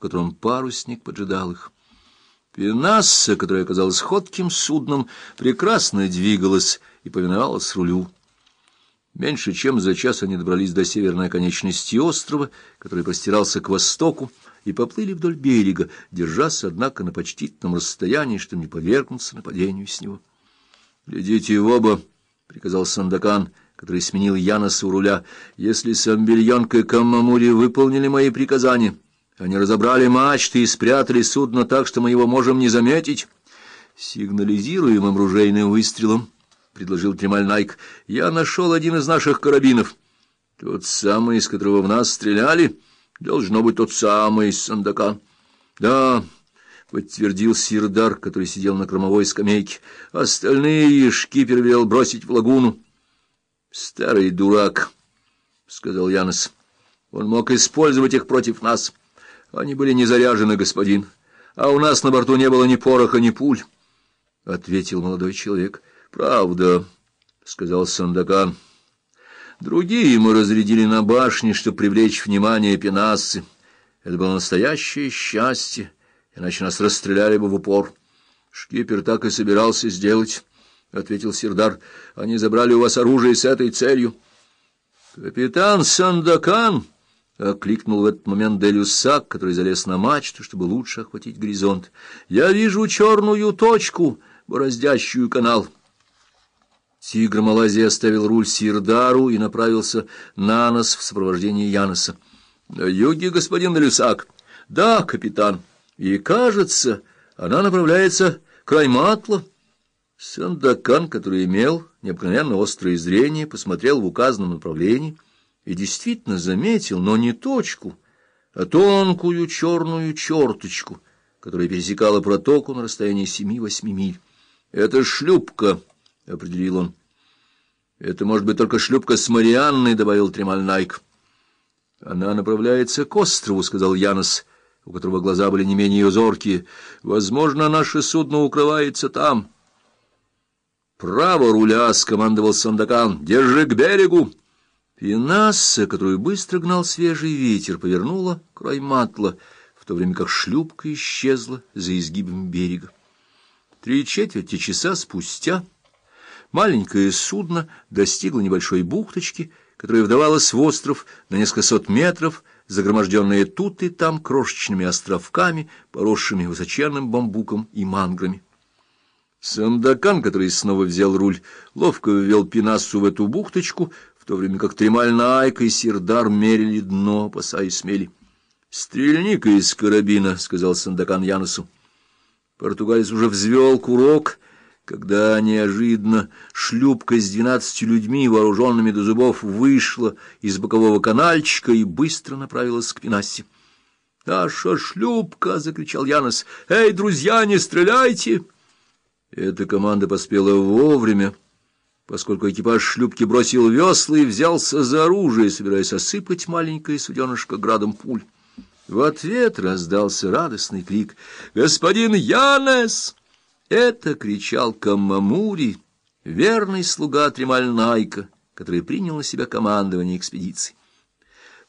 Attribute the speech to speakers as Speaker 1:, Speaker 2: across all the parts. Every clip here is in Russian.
Speaker 1: в котором парусник поджидал их. Пенасса, которая оказалась ходким судном, прекрасно двигалась и повиновалась рулю. Меньше чем за час они добрались до северной оконечности острова, который простирался к востоку, и поплыли вдоль берега, держась, однако, на почтительном расстоянии, чтобы не повергнуться нападению с него. — Глядите в оба, — приказал Сандакан, который сменил Яноса у руля. — Если Самбельонка и Каммамури выполнили мои приказания, они разобрали мачты и спрятали судно так, что мы его можем не заметить. — Сигнализируем им ружейным выстрелом, — предложил Тремаль Найк. — Я нашел один из наших карабинов. — Тот самый, из которого в нас стреляли? — Должно быть тот самый Сандакан. Да, подтвердил Сирдар, который сидел на кромовой скамейке. Остальные шкипер велел бросить в лагуну. Старый дурак, сказал Янос. Он мог использовать их против нас. Они были не заряжены, господин. А у нас на борту не было ни пороха, ни пуль, ответил молодой человек. Правда, сказал Сандакан. Другие мы разрядили на башне, чтобы привлечь внимание пенассы. Это было настоящее счастье, иначе нас расстреляли бы в упор. Шкипер так и собирался сделать, — ответил Сердар. Они забрали у вас оружие с этой целью. — Капитан Сандакан! — окликнул в этот момент Делюсак, который залез на мачту, чтобы лучше охватить горизонт. — Я вижу черную точку, бороздящую канал. — Тигр Малайзии оставил руль Сирдару и направился на нос в сопровождении Яноса. — На юге, господин Люсак. — Да, капитан. И, кажется, она направляется к Райматлу. Сандакан, который имел необыкновенно острое зрение, посмотрел в указанном направлении и действительно заметил, но не точку, а тонкую черную черточку, которая пересекала протоку на расстоянии семи-восьми миль. — Это шлюпка, — определил он. — Это может быть только шлюпка с Марианной, — добавил Тремаль Найк. — Она направляется к острову, — сказал Янос, у которого глаза были не менее зоркие. — Возможно, наше судно укрывается там. — Право руля, — скомандовал Сандакан. — Держи к берегу. Пенасса, которую быстро гнал свежий ветер, повернула край матла, в то время как шлюпка исчезла за изгибом берега. Три четверти часа спустя... Маленькое судно достигло небольшой бухточки, которая вдавалась в остров на несколько сот метров, загроможденные тут и там крошечными островками, поросшими высоченным бамбуком и манграми. Сандакан, который снова взял руль, ловко ввел пенассу в эту бухточку, то время как Тремаль и Сердар мерили дно, опасаясь смели. — Стрельни-ка из карабина, — сказал Сандакан Янусу. Португалец уже взвел курок — когда неожиданно шлюпка с двенадцатью людьми, вооруженными до зубов, вышла из бокового канальчика и быстро направилась к Пенассе. «Наша шлюпка!» — закричал Янос. «Эй, друзья, не стреляйте!» Эта команда поспела вовремя, поскольку экипаж шлюпки бросил весла и взялся за оружие, собираясь осыпать маленькое суденышко градом пуль. В ответ раздался радостный крик «Господин Янес!» Это кричал Каммамури, верный слуга Тремальнайка, который принял на себя командование экспедиции.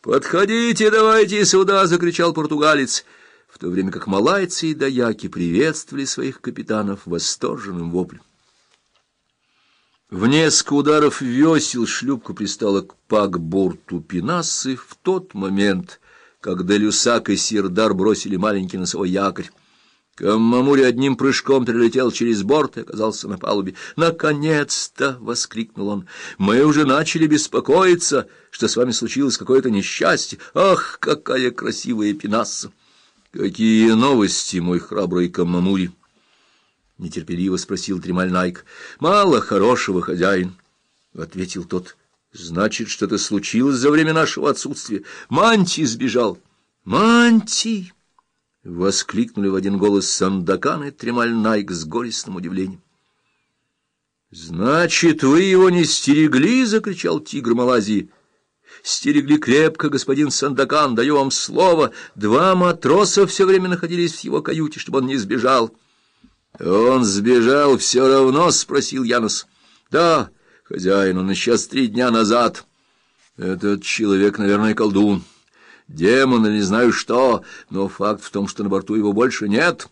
Speaker 1: «Подходите, давайте сюда!» — закричал португалец, в то время как малайцы и даяки приветствовали своих капитанов восторженным воплем. В несколько ударов весел шлюпка пристала к пак-борту Пинасы в тот момент, когда Люсак и Сирдар бросили маленький носовой якорь. Каммамури одним прыжком перелетел через борт и оказался на палубе. «Наконец-то!» — воскликнул он. «Мы уже начали беспокоиться, что с вами случилось какое-то несчастье. Ах, какая красивая пенасса!» «Какие новости, мой храбрый Каммамури?» — нетерпеливо спросил Тремаль Найк. «Мало хорошего, хозяин», — ответил тот. «Значит, что-то случилось за время нашего отсутствия. Манти сбежал». «Манти!» — воскликнули в один голос Сандакан и Тремаль Найк с горестным удивлением. — Значит, вы его не стерегли? — закричал тигр Малайзии. — Стерегли крепко, господин Сандакан, даю вам слово. Два матроса все время находились в его каюте, чтобы он не сбежал. — Он сбежал все равно? — спросил Янус. — Да, хозяин, он исчез три дня назад. — Этот человек, наверное, колдун. — демон или не знаю что, но факт в том, что на борту его больше нет».